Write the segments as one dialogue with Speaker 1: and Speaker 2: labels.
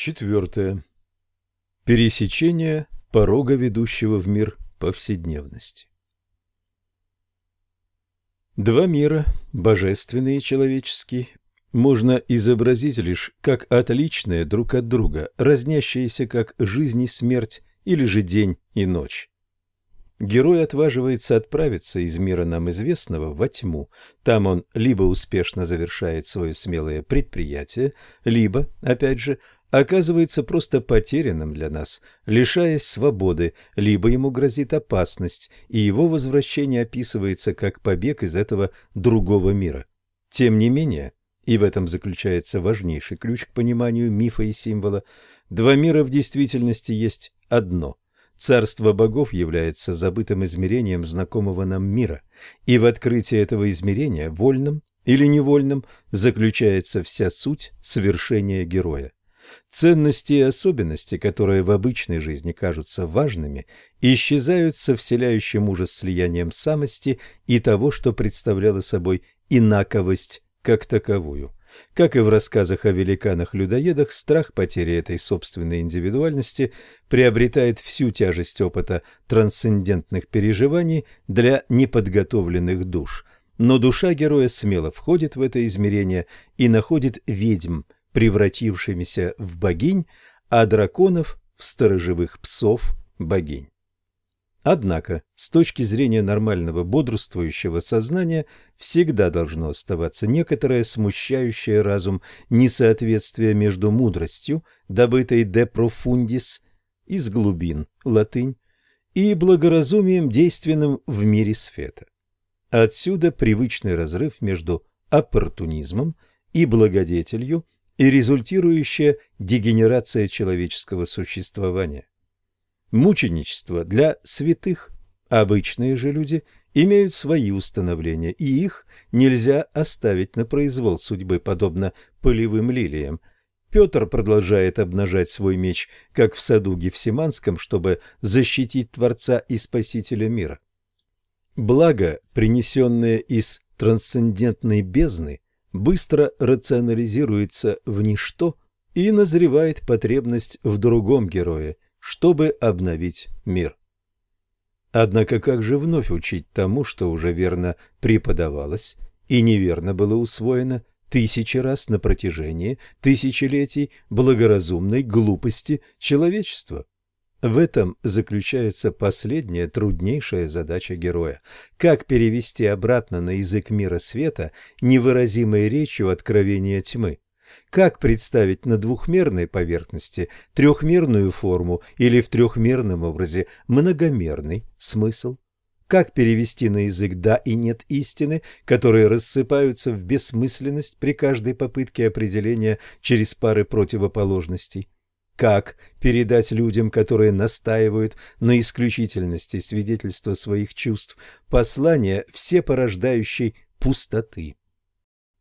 Speaker 1: Четвертое. Пересечение порога, ведущего в мир повседневности. Два мира, божественный и человеческий, можно изобразить лишь как отличные друг от друга, разнящиеся как жизнь и смерть или же день и ночь. Герой отваживается отправиться из мира нам известного во тьму. Там он либо успешно завершает свое смелое предприятие, либо, опять же, оказывается просто потерянным для нас, лишаясь свободы, либо ему грозит опасность, и его возвращение описывается как побег из этого другого мира. Тем не менее, и в этом заключается важнейший ключ к пониманию мифа и символа, два мира в действительности есть одно – Царство богов является забытым измерением знакомого нам мира, и в открытии этого измерения, вольным или невольным, заключается вся суть совершения героя. Ценности и особенности, которые в обычной жизни кажутся важными, исчезают со вселяющим ужас слиянием самости и того, что представляло собой инаковость как таковую. Как и в рассказах о великанах-людоедах, страх потери этой собственной индивидуальности приобретает всю тяжесть опыта трансцендентных переживаний для неподготовленных душ. Но душа героя смело входит в это измерение и находит ведьм, превратившимися в богинь, а драконов – в сторожевых псов богинь. Однако, с точки зрения нормального бодрствующего сознания, всегда должно оставаться некоторое смущающее разум несоответствие между мудростью, добытой de profundis, из глубин, латынь, и благоразумием, действенным в мире света. Отсюда привычный разрыв между оппортунизмом и благодетелью и результирующая дегенерация человеческого существования. Мученичество для святых. Обычные же люди имеют свои установления, и их нельзя оставить на произвол судьбы, подобно полевым лилиям. Петр продолжает обнажать свой меч, как в саду Гефсиманском, чтобы защитить Творца и Спасителя мира. Благо, принесенное из трансцендентной бездны, быстро рационализируется в ничто и назревает потребность в другом герое – чтобы обновить мир. Однако как же вновь учить тому, что уже верно преподавалось и неверно было усвоено тысячи раз на протяжении тысячелетий благоразумной глупости человечества? В этом заключается последняя труднейшая задача героя. Как перевести обратно на язык мира света невыразимой речью откровения тьмы? Как представить на двухмерной поверхности трехмерную форму или в трехмерном образе многомерный смысл? Как перевести на язык «да» и «нет» истины, которые рассыпаются в бессмысленность при каждой попытке определения через пары противоположностей? Как передать людям, которые настаивают на исключительности свидетельства своих чувств, послание всепорождающей пустоты?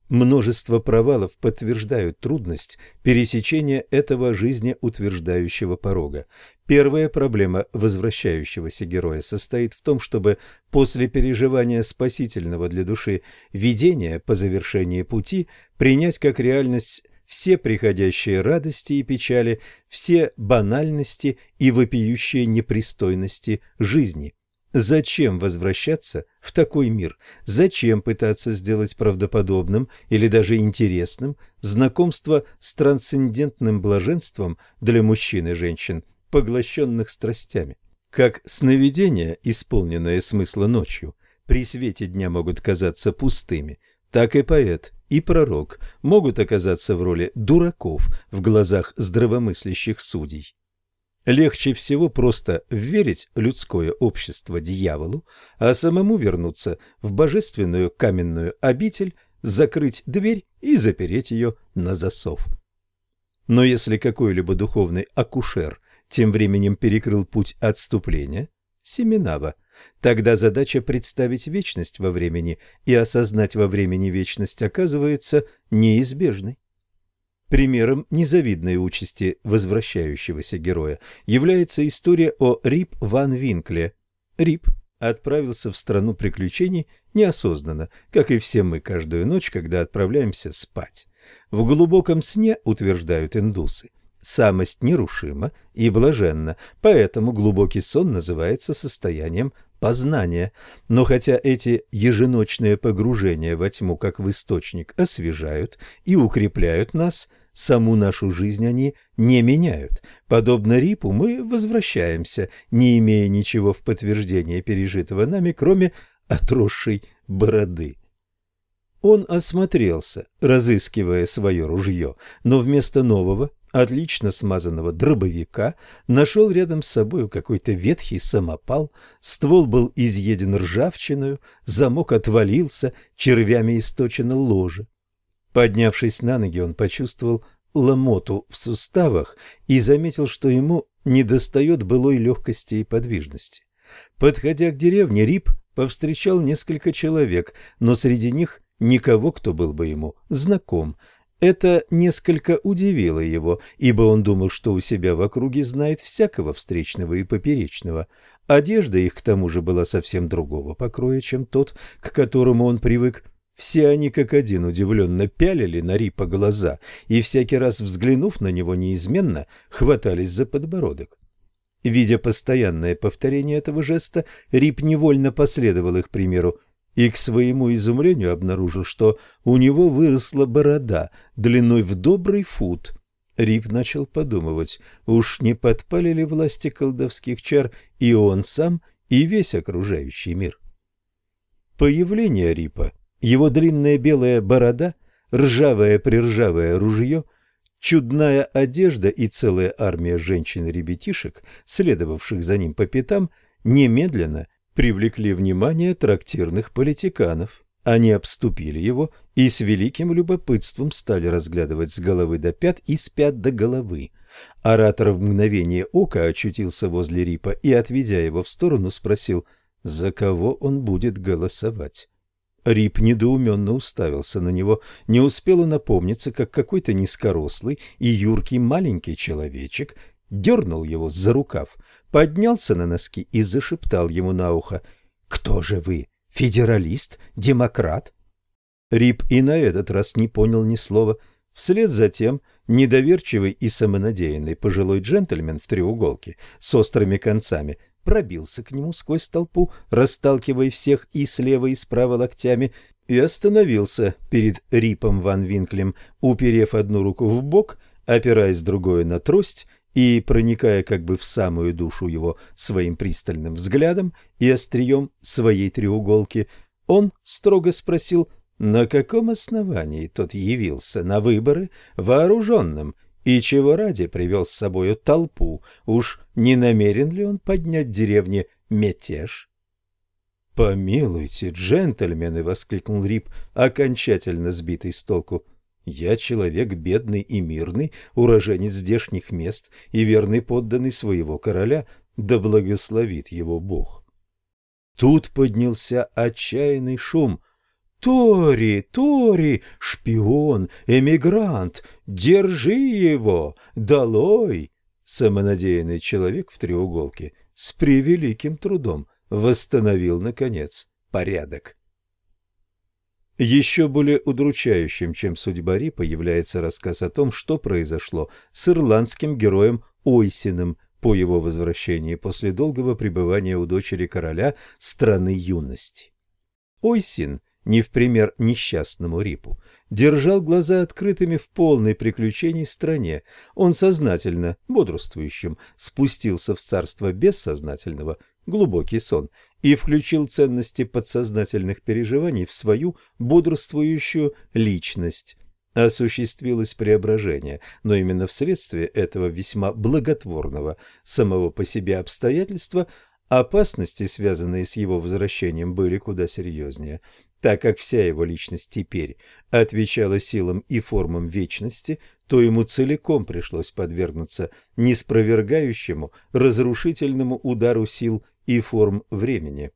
Speaker 1: Множество провалов подтверждают трудность пересечения этого жизнеутверждающего порога. Первая проблема возвращающегося героя состоит в том, чтобы после переживания спасительного для души видения по завершении пути принять как реальность все приходящие радости и печали, все банальности и вопиющие непристойности жизни. Зачем возвращаться в такой мир? Зачем пытаться сделать правдоподобным или даже интересным знакомство с трансцендентным блаженством для мужчин и женщин, поглощенных страстями? Как сновидения, исполненные смысла ночью, при свете дня могут казаться пустыми, так и поэт и пророк могут оказаться в роли дураков в глазах здравомыслящих судей. Легче всего просто верить людское общество дьяволу, а самому вернуться в божественную каменную обитель, закрыть дверь и запереть ее на засов. Но если какой-либо духовный акушер тем временем перекрыл путь отступления, Семенава, тогда задача представить вечность во времени и осознать во времени вечность оказывается неизбежной. Примером незавидной участи возвращающегося героя является история о Рип ван Винкле. Рип отправился в страну приключений неосознанно, как и все мы каждую ночь, когда отправляемся спать. В глубоком сне, утверждают индусы, самость нерушима и блаженна, поэтому глубокий сон называется состоянием познания. Но хотя эти еженочные погружения во тьму, как в источник, освежают и укрепляют нас, саму нашу жизнь они не меняют. Подобно Рипу мы возвращаемся, не имея ничего в подтверждение пережитого нами, кроме отросшей бороды. Он осмотрелся, разыскивая свое ружье, но вместо нового, отлично смазанного дробовика нашел рядом с собою какой-то ветхий самопал, ствол был изъеден ржавчиною, замок отвалился, червями источено ложе. Поднявшись на ноги, он почувствовал ломоту в суставах и заметил, что ему недостает былой легкости и подвижности. Подходя к деревне, Рип повстречал несколько человек, но среди них никого, кто был бы ему знаком. Это несколько удивило его, ибо он думал, что у себя в округе знает всякого встречного и поперечного. Одежда их к тому же была совсем другого покроя, чем тот, к которому он привык. Все они как один удивленно пялили на Рипа глаза и всякий раз, взглянув на него неизменно, хватались за подбородок. Видя постоянное повторение этого жеста, Рип невольно последовал их примеру и к своему изумлению обнаружил, что у него выросла борода длиной в добрый фут. Рип начал подумывать, уж не подпалили власти колдовских чар и он сам, и весь окружающий мир. Появление Рипа, его длинная белая борода, ржавое-приржавое ружье, чудная одежда и целая армия женщин и ребятишек, следовавших за ним по пятам, немедленно привлекли внимание трактирных политиканов. Они обступили его и с великим любопытством стали разглядывать с головы до пят и с пят до головы. Оратор в мгновение ока очутился возле Рипа и, отведя его в сторону, спросил, за кого он будет голосовать. Рип недоуменно уставился на него. Не успел он напомниться, как какой-то низкорослый и юркий маленький человечек дернул его за рукав – поднялся на носки и зашептал ему на ухо «Кто же вы? Федералист? Демократ?» Рип и на этот раз не понял ни слова. Вслед за тем недоверчивый и самонадеянный пожилой джентльмен в треуголке с острыми концами пробился к нему сквозь толпу, расталкивая всех и слева, и справа локтями, и остановился перед Рипом Ван Винклем, уперев одну руку в бок, опираясь другой на трость и, проникая как бы в самую душу его своим пристальным взглядом и острием своей треуголки, он строго спросил, на каком основании тот явился на выборы вооруженным и чего ради привел с собою толпу, уж не намерен ли он поднять деревне мятеж? «Помилуйте, джентльмены!» — воскликнул Рип, окончательно сбитый с толку. Я человек бедный и мирный, уроженец здешних мест и верный подданный своего короля, да благословит его Бог. Тут поднялся отчаянный шум. «Тори! Тори! Шпион! Эмигрант! Держи его! Долой!» Самонадеянный человек в треуголке с превеликим трудом восстановил, наконец, порядок. Еще более удручающим, чем судьба Рипа, является рассказ о том, что произошло с ирландским героем Ойсином по его возвращении после долгого пребывания у дочери короля страны юности. Ойсин, не в пример несчастному Рипу, держал глаза открытыми в полной приключений стране. Он сознательно, бодрствующим, спустился в царство бессознательного, глубокий сон, и включил ценности подсознательных переживаний в свою бодрствующую личность. Осуществилось преображение, но именно вследствие этого весьма благотворного самого по себе обстоятельства опасности, связанные с его возвращением, были куда серьезнее. Так как вся его личность теперь отвечала силам и формам вечности, то ему целиком пришлось подвергнуться неспровергающему, разрушительному удару сил и форм времени.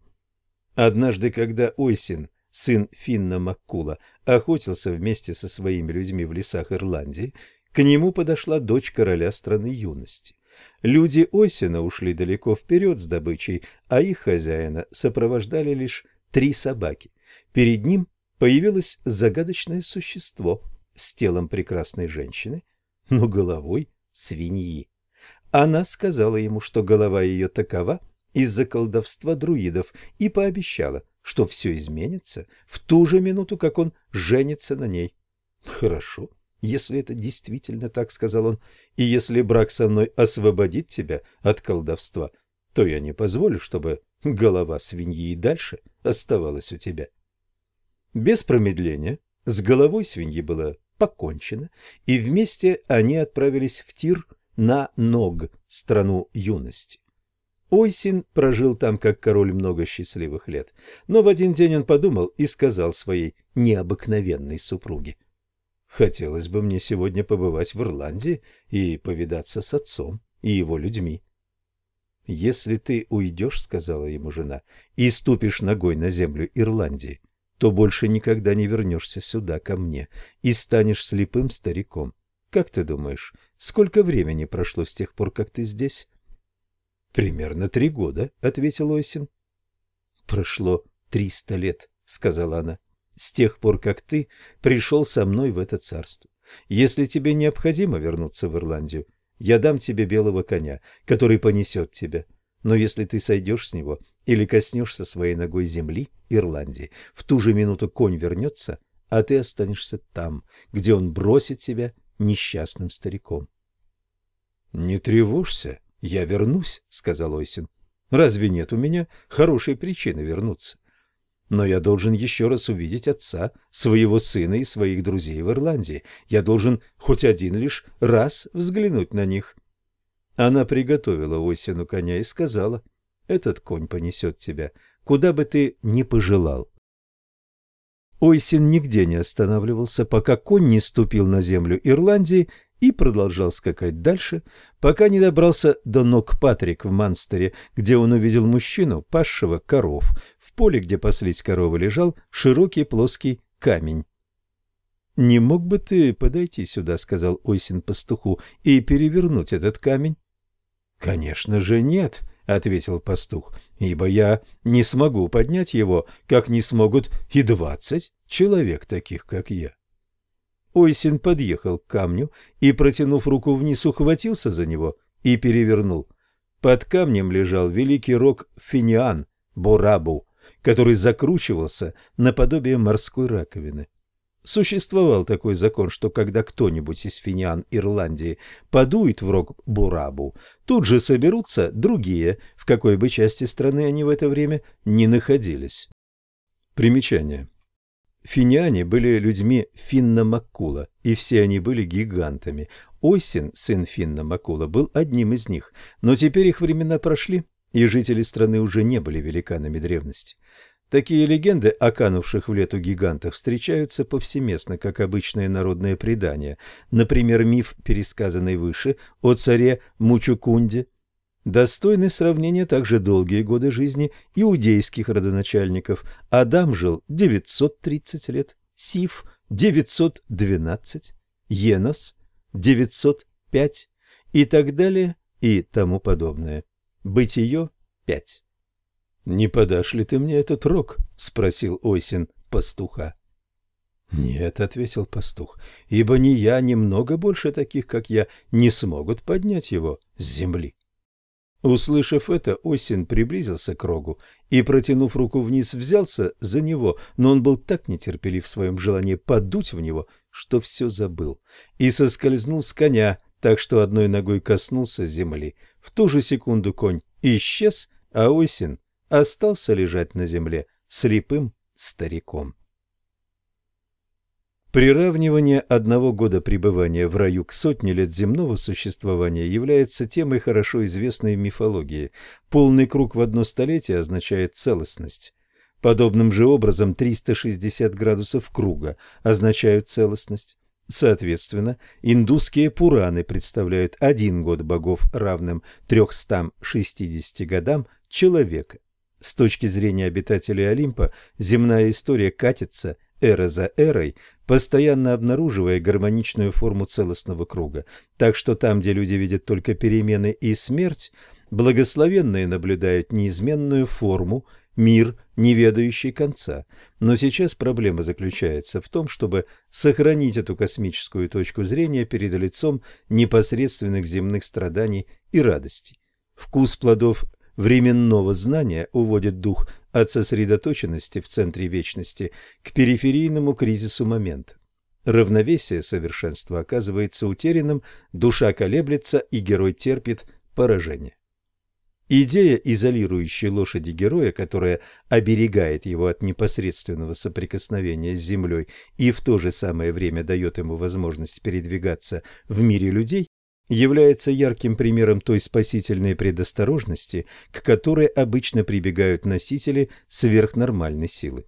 Speaker 1: Однажды, когда Ойсин, сын Финна Маккула, охотился вместе со своими людьми в лесах Ирландии, к нему подошла дочь короля страны юности. Люди Ойсина ушли далеко вперед с добычей, а их хозяина сопровождали лишь три собаки. Перед ним появилось загадочное существо с телом прекрасной женщины, но головой свиньи. Она сказала ему, что голова ее такова из-за колдовства друидов, и пообещала, что все изменится в ту же минуту, как он женится на ней. «Хорошо, если это действительно так, — сказал он, — и если брак со мной освободит тебя от колдовства, то я не позволю, чтобы голова свиньи и дальше оставалась у тебя». Без промедления с головой свиньи было покончено, и вместе они отправились в Тир на Ног, страну юности. Ойсин прожил там как король много счастливых лет, но в один день он подумал и сказал своей необыкновенной супруге. «Хотелось бы мне сегодня побывать в Ирландии и повидаться с отцом и его людьми». «Если ты уйдешь, — сказала ему жена, — и ступишь ногой на землю Ирландии, то больше никогда не вернешься сюда ко мне и станешь слепым стариком. Как ты думаешь, сколько времени прошло с тех пор, как ты здесь?» Примерно три года, ответил Ойсин. Прошло триста лет, сказала она, с тех пор, как ты пришел со мной в это царство. Если тебе необходимо вернуться в Ирландию, я дам тебе белого коня, который понесет тебя. Но если ты сойдешь с него или коснешься своей ногой земли Ирландии, в ту же минуту конь вернется, а ты останешься там, где он бросит тебя несчастным стариком. — Не тревожься, «Я вернусь», — сказал Ойсин. «Разве нет у меня хорошей причины вернуться? Но я должен еще раз увидеть отца, своего сына и своих друзей в Ирландии. Я должен хоть один лишь раз взглянуть на них». Она приготовила Ойсину коня и сказала, «Этот конь понесет тебя, куда бы ты ни пожелал». Ойсин нигде не останавливался, пока конь не ступил на землю Ирландии и продолжал скакать дальше, пока не добрался до ног Патрик в Манстере, где он увидел мужчину, пасшего коров. В поле, где паслись коровы, лежал широкий плоский камень. «Не мог бы ты подойти сюда, — сказал Ойсин пастуху, — и перевернуть этот камень?» «Конечно же нет», — ответил пастух, — «ибо я не смогу поднять его, как не смогут и двадцать человек таких, как я». Ойсин подъехал к камню и, протянув руку вниз, ухватился за него и перевернул. Под камнем лежал великий рог Финиан, Борабу, который закручивался наподобие морской раковины. Существовал такой закон, что когда кто-нибудь из финиан Ирландии подует в рог Бурабу, тут же соберутся другие, в какой бы части страны они в это время не находились. Примечание. Финяне были людьми Финна Маккула, и все они были гигантами. Ойсин, сын Финна Маккула, был одним из них, но теперь их времена прошли, и жители страны уже не были великанами древности. Такие легенды о канувших в лету гигантах встречаются повсеместно, как обычные народные предания. Например, миф, пересказанный выше, о царе Мучукунде, Достойны сравнения также долгие годы жизни иудейских родоначальников. Адам жил 930 лет, Сиф – 912, Енос – 905 и так далее и тому подобное. Бытие – 5. «Не подашь ли ты мне этот рог?» – спросил Ойсин пастуха. «Нет», — ответил пастух, — «ибо ни я, ни много больше таких, как я, не смогут поднять его с земли». Услышав это, Осин приблизился к рогу и, протянув руку вниз, взялся за него, но он был так нетерпелив в своем желании подуть в него, что все забыл, и соскользнул с коня, так что одной ногой коснулся земли. В ту же секунду конь исчез, а Осин остался лежать на земле слепым стариком. Приравнивание одного года пребывания в раю к сотне лет земного существования является темой хорошо известной в мифологии. Полный круг в одно столетие означает целостность. Подобным же образом 360 градусов круга означают целостность. Соответственно, индусские Пураны представляют один год богов равным 360 годам человека. С точки зрения обитателей Олимпа, земная история катится эра за эрой, постоянно обнаруживая гармоничную форму целостного круга. Так что там, где люди видят только перемены и смерть, благословенные наблюдают неизменную форму мир, не ведающий конца. Но сейчас проблема заключается в том, чтобы сохранить эту космическую точку зрения перед лицом непосредственных земных страданий и радостей. Вкус плодов временного знания уводит дух от сосредоточенности в центре вечности к периферийному кризису момента. Равновесие совершенства оказывается утерянным, душа колеблется, и герой терпит поражение. Идея изолирующей лошади героя, которая оберегает его от непосредственного соприкосновения с землей и в то же самое время дает ему возможность передвигаться в мире людей, является ярким примером той спасительной предосторожности, к которой обычно прибегают носители сверхнормальной силы.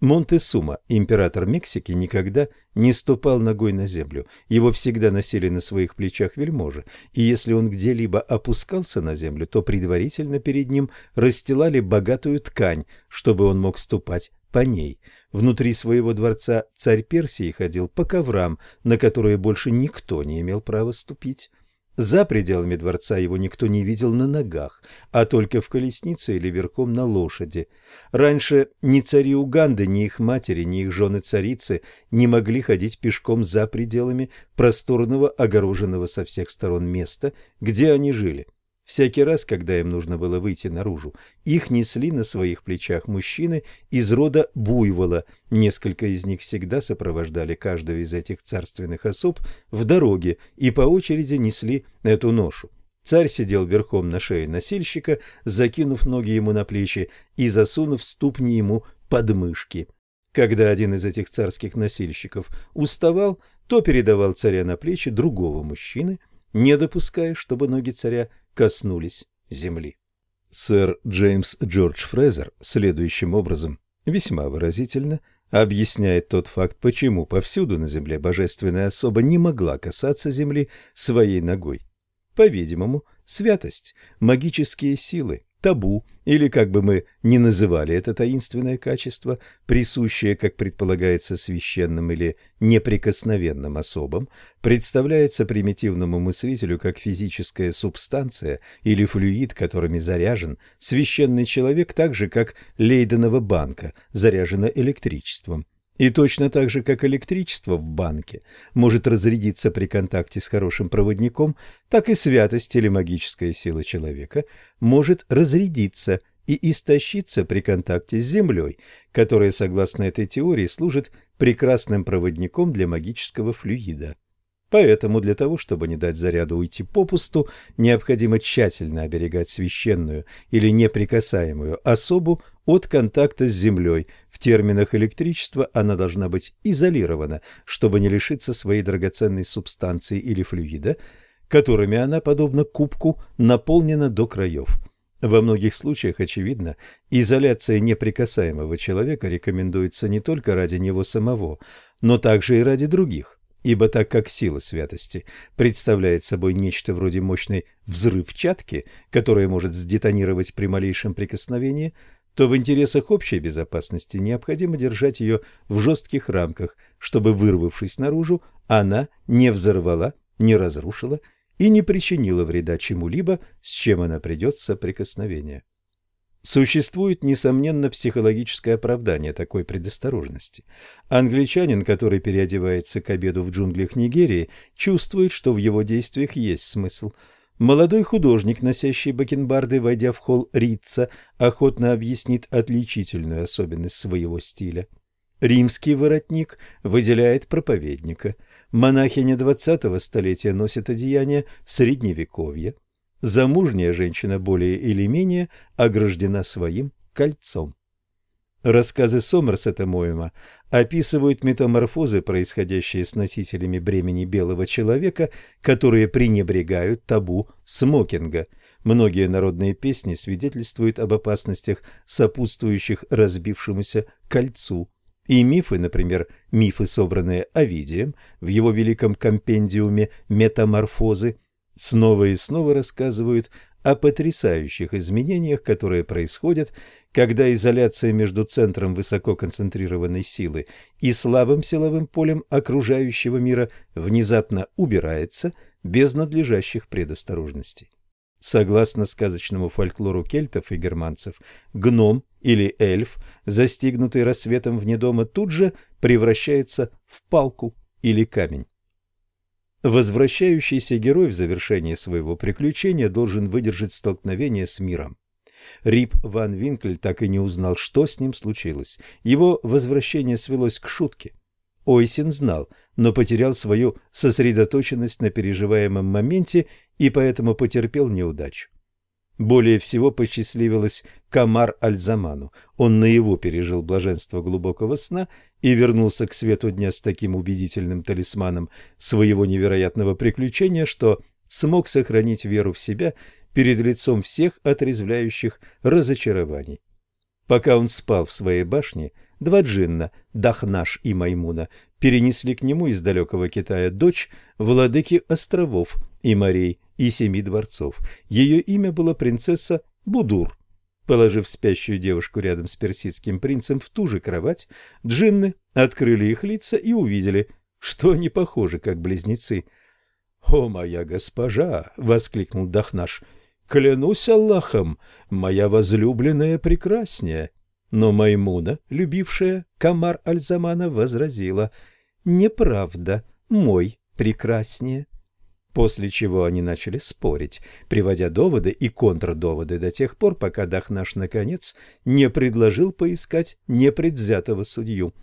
Speaker 1: Монтесума, император Мексики, никогда не ступал ногой на землю. Его всегда носили на своих плечах вельможи, и если он где-либо опускался на землю, то предварительно перед ним расстилали богатую ткань, чтобы он мог ступать по ней. Внутри своего дворца царь Персии ходил по коврам, на которые больше никто не имел права ступить. За пределами дворца его никто не видел на ногах, а только в колеснице или верхом на лошади. Раньше ни цари Уганды, ни их матери, ни их жены-царицы не могли ходить пешком за пределами просторного, огороженного со всех сторон места, где они жили. Всякий раз, когда им нужно было выйти наружу, их несли на своих плечах мужчины из рода Буйвола. Несколько из них всегда сопровождали каждую из этих царственных особ в дороге и по очереди несли эту ношу. Царь сидел верхом на шее носильщика, закинув ноги ему на плечи и засунув ступни ему под мышки. Когда один из этих царских носильщиков уставал, то передавал царя на плечи другого мужчины, не допуская, чтобы ноги царя коснулись земли. Сэр Джеймс Джордж Фрезер следующим образом, весьма выразительно, объясняет тот факт, почему повсюду на земле божественная особа не могла касаться земли своей ногой. По-видимому, святость, магические силы, табу, или как бы мы ни называли это таинственное качество, присущее, как предполагается, священным или неприкосновенным особам, представляется примитивному мыслителю как физическая субстанция или флюид, которыми заряжен священный человек, так же, как лейденова банка заряжена электричеством. И точно так же, как электричество в банке может разрядиться при контакте с хорошим проводником, так и святость или магическая сила человека может разрядиться и истощиться при контакте с Землей, которая, согласно этой теории, служит прекрасным проводником для магического флюида. Поэтому для того, чтобы не дать заряду уйти попусту, необходимо тщательно оберегать священную или неприкасаемую особу от контакта с землей. В терминах электричества она должна быть изолирована, чтобы не лишиться своей драгоценной субстанции или флюида, которыми она, подобно кубку, наполнена до краев. Во многих случаях, очевидно, изоляция неприкасаемого человека рекомендуется не только ради него самого, но также и ради других. Ибо так как сила святости представляет собой нечто вроде мощной взрывчатки, которая может сдетонировать при малейшем прикосновении, то в интересах общей безопасности необходимо держать ее в жестких рамках, чтобы, вырвавшись наружу, она не взорвала, не разрушила и не причинила вреда чему-либо, с чем она придет в соприкосновение. Существует, несомненно, психологическое оправдание такой предосторожности. Англичанин, который переодевается к обеду в джунглях Нигерии, чувствует, что в его действиях есть смысл – Молодой художник, носящий бакенбарды, войдя в холл Рица, охотно объяснит отличительную особенность своего стиля. Римский воротник выделяет проповедника. Монахиня двадцатого столетия носит одеяние средневековья. Замужняя женщина более или менее ограждена своим кольцом. Рассказы Сомерсета Моэма описывают метаморфозы, происходящие с носителями бремени белого человека, которые пренебрегают табу смокинга. Многие народные песни свидетельствуют об опасностях, сопутствующих разбившемуся кольцу. И мифы, например, мифы, собранные Овидием в его великом компендиуме «Метаморфозы», снова и снова рассказывают о потрясающих изменениях, которые происходят, когда изоляция между центром высококонцентрированной силы и слабым силовым полем окружающего мира внезапно убирается без надлежащих предосторожностей. Согласно сказочному фольклору кельтов и германцев, гном или эльф, застигнутый рассветом вне дома, тут же превращается в палку или камень. Возвращающийся герой в завершении своего приключения должен выдержать столкновение с миром. Рип Ван Винкль так и не узнал, что с ним случилось. Его возвращение свелось к шутке. Ойсин знал, но потерял свою сосредоточенность на переживаемом моменте и поэтому потерпел неудачу. Более всего посчастливилось Камар Альзаману. Он наяву пережил блаженство глубокого сна и вернулся к свету дня с таким убедительным талисманом своего невероятного приключения, что смог сохранить веру в себя перед лицом всех отрезвляющих разочарований. Пока он спал в своей башне, два джинна, Дахнаш и Маймуна, перенесли к нему из далекого Китая дочь владыки островов и морей и семи дворцов. Ее имя было принцесса Будур. Положив спящую девушку рядом с персидским принцем в ту же кровать, джинны открыли их лица и увидели, что они похожи, как близнецы. «О, моя госпожа!» — воскликнул Дахнаш. «Клянусь Аллахом, моя возлюбленная прекраснее!» Но Маймуна, любившая Камар Альзамана, возразила «Неправда, мой прекраснее». После чего они начали спорить, приводя доводы и контрдоводы до тех пор, пока Дахнаш наконец не предложил поискать непредвзятого судью.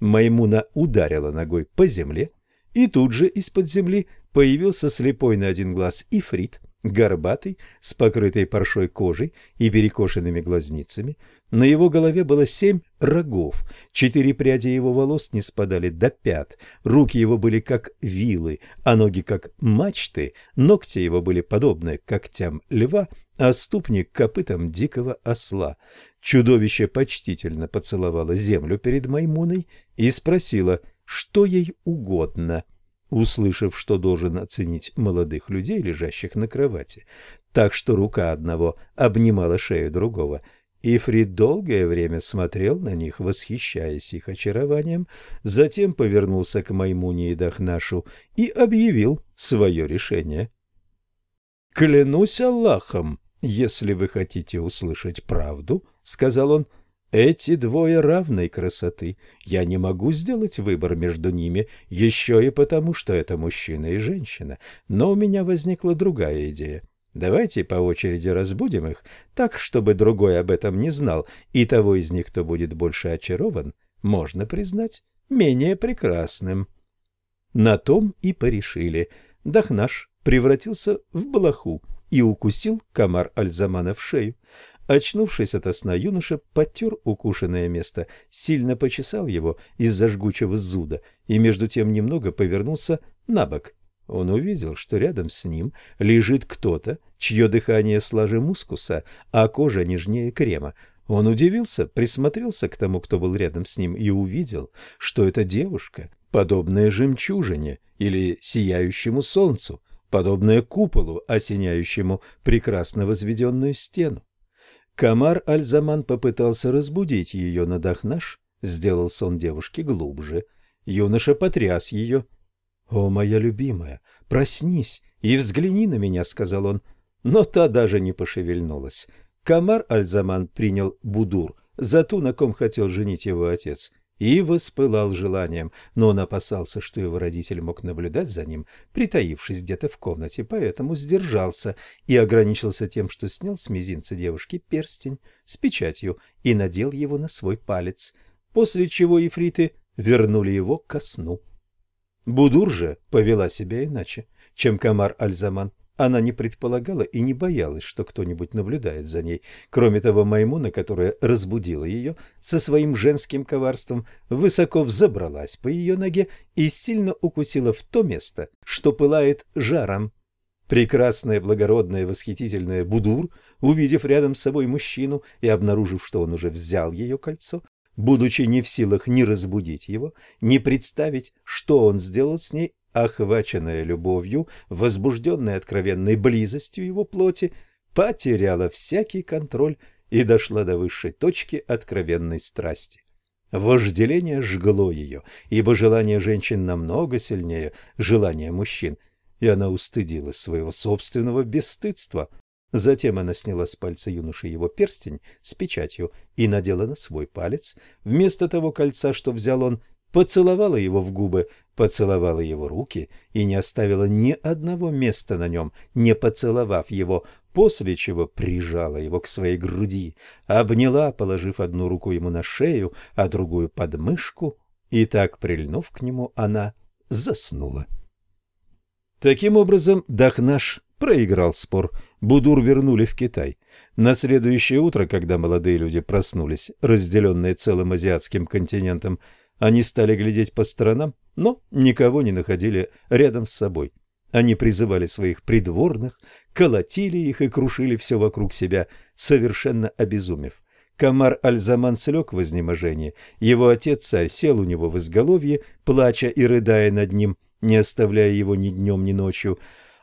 Speaker 1: Маймуна ударила ногой по земле, и тут же из-под земли появился слепой на один глаз ифрит, горбатый, с покрытой паршой кожей и перекошенными глазницами, на его голове было семь рогов, четыре пряди его волос не спадали до пят, руки его были как вилы, а ноги как мачты, ногти его были подобны когтям льва, а ступни копытам дикого осла. Чудовище почтительно поцеловало землю перед Маймуной и спросило, что ей угодно. Услышав, что должен оценить молодых людей, лежащих на кровати, так что рука одного обнимала шею другого – Ифрит долгое время смотрел на них, восхищаясь их очарованием, затем повернулся к Маймуне и Дахнашу и объявил свое решение. «Клянусь Аллахом, если вы хотите услышать правду, — сказал он, — эти двое равной красоты. Я не могу сделать выбор между ними еще и потому, что это мужчина и женщина, но у меня возникла другая идея. Давайте по очереди разбудим их, так, чтобы другой об этом не знал, и того из них, кто будет больше очарован, можно признать менее прекрасным. На том и порешили. Дахнаш превратился в балаху и укусил комар Альзамана в шею. Очнувшись от сна, юноша потер укушенное место, сильно почесал его из-за жгучего зуда и между тем немного повернулся на бок он увидел, что рядом с ним лежит кто-то, чье дыхание слаже мускуса, а кожа нежнее крема. Он удивился, присмотрелся к тому, кто был рядом с ним, и увидел, что это девушка, подобная жемчужине или сияющему солнцу, подобная куполу, осеняющему прекрасно возведенную стену. Камар Альзаман попытался разбудить ее, но Дахнаш сделал сон девушки глубже. Юноша потряс ее, «О, моя любимая, проснись и взгляни на меня», — сказал он. Но та даже не пошевельнулась. Камар Альзаман принял Будур за ту, на ком хотел женить его отец, и воспылал желанием, но он опасался, что его родитель мог наблюдать за ним, притаившись где-то в комнате, поэтому сдержался и ограничился тем, что снял с мизинца девушки перстень с печатью и надел его на свой палец, после чего ифриты вернули его ко сну. Будур же повела себя иначе, чем Камар Альзаман. Она не предполагала и не боялась, что кто-нибудь наблюдает за ней. Кроме того, Маймуна, которая разбудила ее, со своим женским коварством высоко взобралась по ее ноге и сильно укусила в то место, что пылает жаром. Прекрасная, благородная, восхитительная Будур, увидев рядом с собой мужчину и обнаружив, что он уже взял ее кольцо, будучи не в силах ни разбудить его, ни представить, что он сделал с ней, охваченная любовью, возбужденная откровенной близостью его плоти, потеряла всякий контроль и дошла до высшей точки откровенной страсти. Вожделение жгло ее, ибо желание женщин намного сильнее желания мужчин, и она устыдилась своего собственного бесстыдства. Затем она сняла с пальца юноши его перстень с печатью и надела на свой палец. Вместо того кольца, что взял он, поцеловала его в губы, поцеловала его руки и не оставила ни одного места на нем, не поцеловав его, после чего прижала его к своей груди, обняла, положив одну руку ему на шею, а другую под мышку, и так, прильнув к нему, она заснула. Таким образом, Дахнаш проиграл спор. Будур вернули в Китай. На следующее утро, когда молодые люди проснулись, разделенные целым азиатским континентом, они стали глядеть по сторонам, но никого не находили рядом с собой. Они призывали своих придворных, колотили их и крушили все вокруг себя, совершенно обезумев. Камар Аль-Заман слег в изнеможении. Его отец-царь сел у него в изголовье, плача и рыдая над ним, не оставляя его ни днем, ни ночью.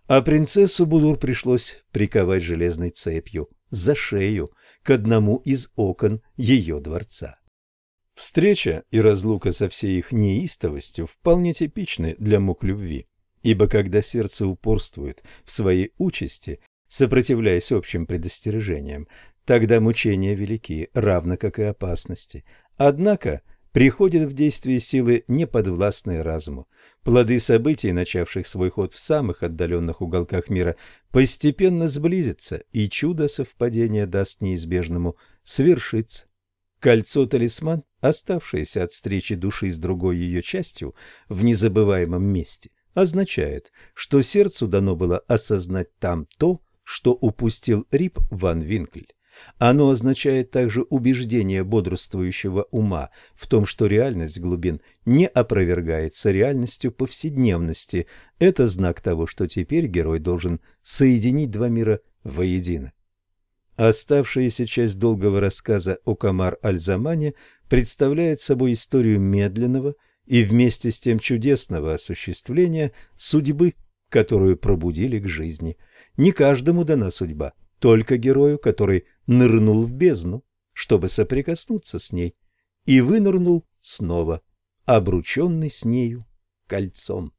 Speaker 1: А принцессу Будур пришлось приковать железной цепью за шею к одному из окон ее дворца. Встреча и разлука со всей их неистовостью вполне типичны для мук любви, ибо когда сердце упорствует в своей участи, сопротивляясь общим предостережениям, тогда мучения велики, равно как и опасности. Однако приходят в действие силы, неподвластные разуму. Плоды событий, начавших свой ход в самых отдаленных уголках мира, постепенно сблизятся, и чудо совпадения даст неизбежному свершиться. Кольцо-талисман, оставшееся от встречи души с другой ее частью в незабываемом месте, означает, что сердцу дано было осознать там то, что упустил Рип ван Винкль. Оно означает также убеждение бодрствующего ума в том, что реальность глубин не опровергается реальностью повседневности. Это знак того, что теперь герой должен соединить два мира воедино. Оставшаяся часть долгого рассказа о Камар-Аль-Замане представляет собой историю медленного и вместе с тем чудесного осуществления судьбы, которую пробудили к жизни. Не каждому дана судьба, только герою, который нырнул в бездну, чтобы соприкоснуться с ней, и вынырнул снова, обрученный с нею кольцом.